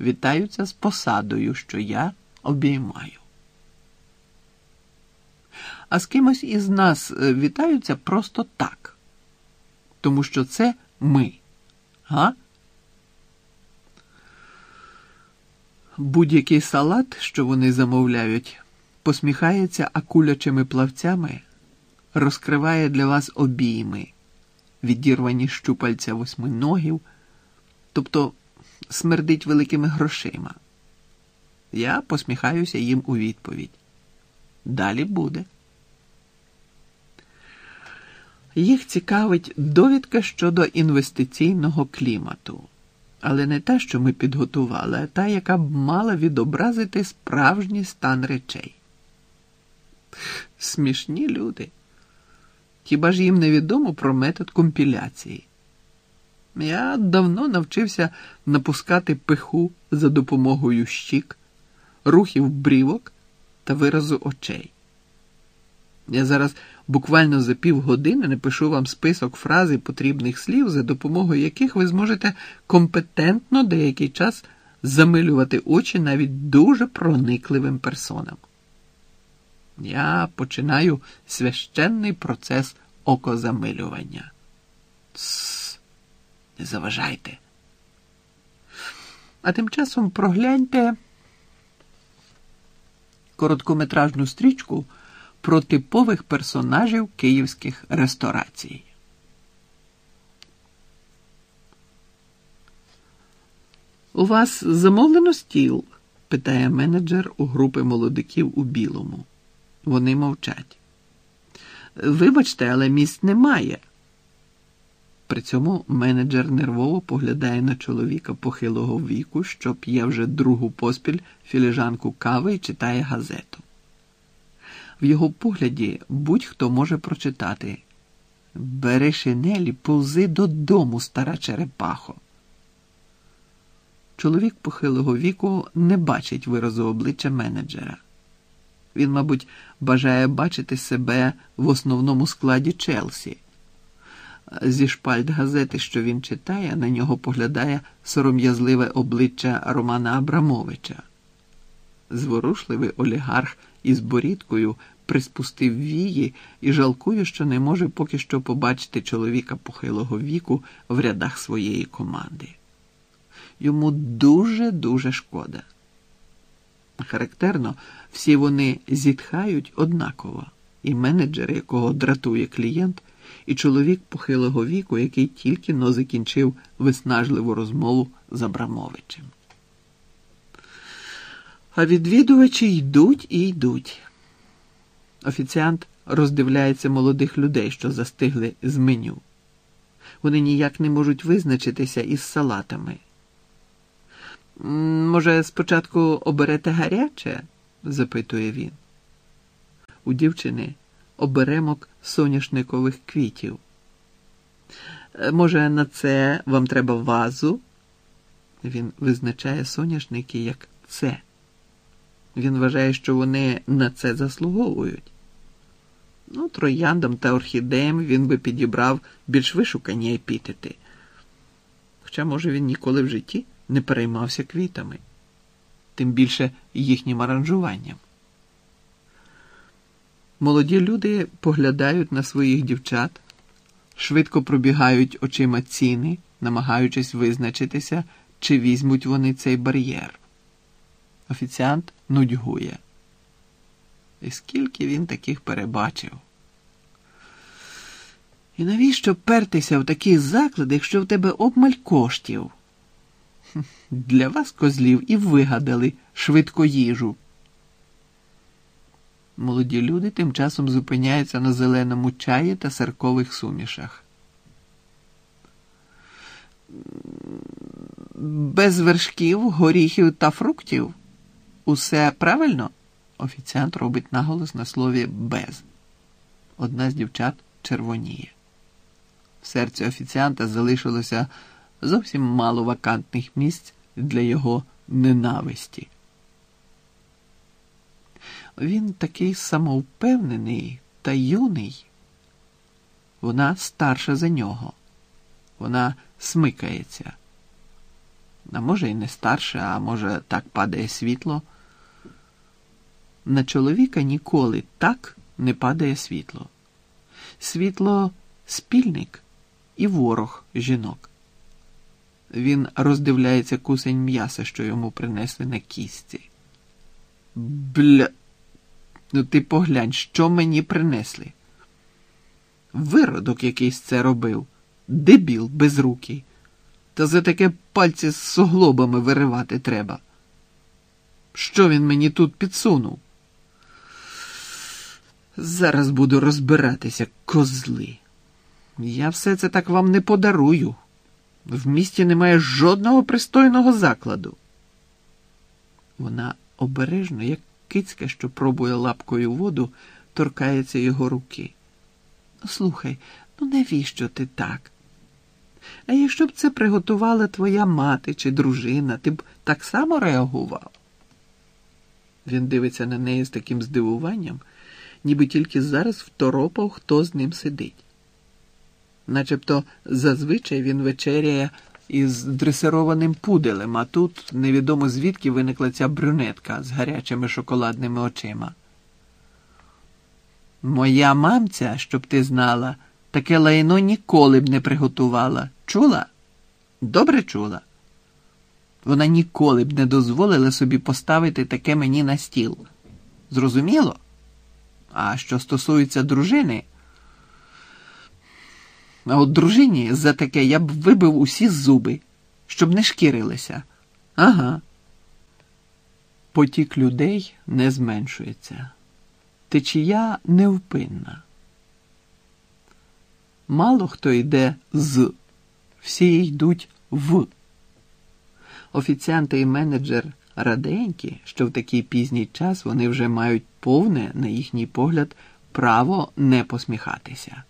вітаються з посадою, що я обіймаю. А з кимось із нас е, вітаються просто так, тому що це ми. Га? Будь-який салат, що вони замовляють, посміхається акулячими плавцями, розкриває для вас обійми, відірвані щупальця восьминогів, тобто смердить великими грошима. Я посміхаюся їм у відповідь. Далі буде. Їх цікавить довідка щодо інвестиційного клімату, але не та, що ми підготували, а та, яка б мала відобразити справжній стан речей. Смішні люди. Хіба ж їм невідомо про метод компіляції? Я давно навчився напускати пиху за допомогою щік, рухів брівок та виразу очей. Я зараз буквально за півгодини напишу вам список фраз і потрібних слів, за допомогою яких ви зможете компетентно деякий час замилювати очі навіть дуже проникливим персонам. Я починаю священний процес окозамилювання. Не заважайте. А тим часом прогляньте короткометражну стрічку про типових персонажів київських ресторацій. У вас замовлено стіл? питає менеджер у групи молодиків у білому. Вони мовчать. Вибачте, але місць немає. При цьому менеджер нервово поглядає на чоловіка похилого віку, що п'є вже другу поспіль філіжанку кави і читає газету. В його погляді будь-хто може прочитати Бери шинелі, повзи додому, стара черепахо. Чоловік похилого віку не бачить виразу обличчя менеджера. Він, мабуть, бажає бачити себе в основному складі Челсі. Зі шпальт газети, що він читає, на нього поглядає сором'язливе обличчя Романа Абрамовича. Зворушливий олігарх із борідкою приспустив вії і жалкує, що не може поки що побачити чоловіка похилого віку в рядах своєї команди. Йому дуже-дуже шкода. Характерно, всі вони зітхають однаково, і менеджер, якого дратує клієнт, і чоловік похилого віку, який тільки но закінчив виснажливу розмову з Абрамовичем. А відвідувачі йдуть і йдуть. Офіціант роздивляється молодих людей, що застигли з меню. Вони ніяк не можуть визначитися із салатами. Може, спочатку оберете гаряче? запитує він. У дівчини оберемок соняшникових квітів. Може, на це вам треба вазу? Він визначає соняшники як це. Він вважає, що вони на це заслуговують. Ну, трояндам та орхідеям він би підібрав більш вишукані епітети. Хоча, може, він ніколи в житті не переймався квітами, тим більше їхнім аранжуванням. Молоді люди поглядають на своїх дівчат, швидко пробігають очима ціни, намагаючись визначитися, чи візьмуть вони цей бар'єр. Офіціант нудьгує. І скільки він таких перебачив? І навіщо пертися в такі заклади, якщо в тебе обмаль коштів? Для вас, козлів, і вигадали швидко їжу. Молоді люди тим часом зупиняються на зеленому чаї та сиркових сумішах. Без вершків, горіхів та фруктів. Усе правильно? Офіціант робить наголос на слові без. Одна з дівчат червоніє. В серці офіціанта залишилося зовсім мало вакантних місць для його ненависті. Він такий самовпевнений та юний. Вона старша за нього. Вона смикається. А може, і не старше, а може, так падає світло. На чоловіка ніколи так не падає світло. Світло спільник і ворог жінок. Він роздивляється кусень м'яса, що йому принесли на кістці. Бля. Ну ти поглянь, що мені принесли. Виродок якийсь це робив, дебіл безрукий. Та за таке пальці з суглобами виривати треба. Що він мені тут підсунув? Зараз буду розбиратися, козли. Я все це так вам не подарую. В місті немає жодного пристойного закладу. Вона обережно, як кицька, що пробує лапкою воду, торкається його руки. Слухай, ну навіщо ти так? А якщо б це приготувала твоя мати чи дружина, ти б так само реагував? Він дивиться на неї з таким здивуванням, ніби тільки зараз второпав, хто з ним сидить. Начебто зазвичай він вечеряє із дресированим пуделем, а тут невідомо звідки виникла ця брюнетка з гарячими шоколадними очима. Моя мамця, щоб ти знала, таке лайно ніколи б не приготувала. Чула? Добре чула. Вона ніколи б не дозволила собі поставити таке мені на стіл. Зрозуміло? А що стосується дружини, а от дружині за таке я б вибив усі зуби, щоб не шкірилися. Ага. Потік людей не зменшується. Течія невпинна. Мало хто йде з, всі йдуть в. Офіціанти і менеджер раденькі, що в такий пізній час вони вже мають повне, на їхній погляд, право не посміхатися.